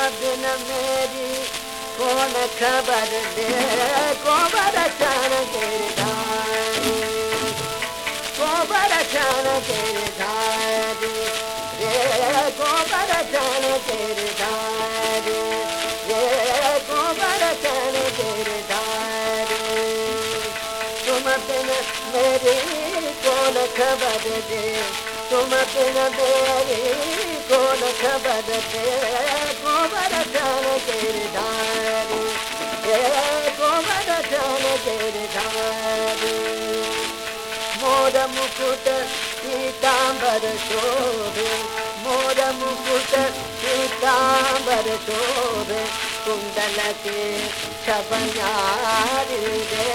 मेरी, कौन खबर दे गोबर चन गिरधारी गोबर चन गिरधारी ये गोबर चन गिरधारी ये गोबर चन गिरधारी तुम बिन मेरी कौन खबर दे? तुम बिन मेरी कौन खबर दे? चन गिरधारी मोर मुकुट पीताम्बर शोभे मोर मुकुट पीताम्बर शोभे कुंडल के छबनारी रे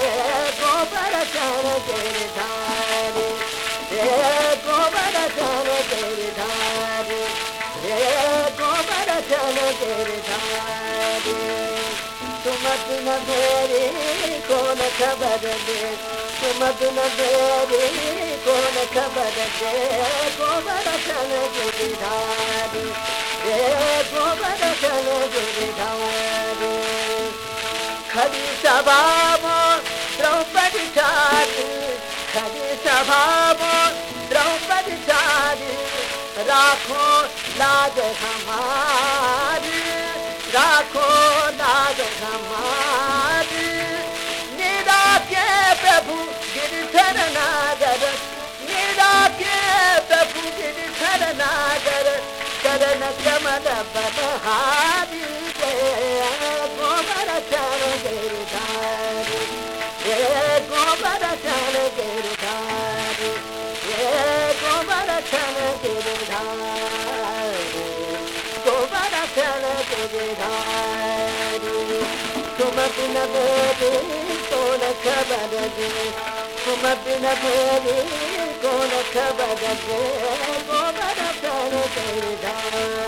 गोबर चर गिरधारी रे गोबर चर गिरधारी रे गोबर चर गिरधारी तुम बिन मेरी कौन खबर दे तुम बिन मेरी कौन खबर दे गोबर चल गिरधारी रे गोबर चल गिरधारी खरी सभामो द्रौपदी चारी खरी सभामो द्रौपदी चारी राखो लाज हमारी कमल बलहारी जय गोबर चर गिरधारी ये गोबर चर गिरधारी ये गोबर गोबर गिरधारी तुम बिन मेरी कौन खबर दे तुम बिन मेरी कौन खबर दे गोबर चर गिरधारी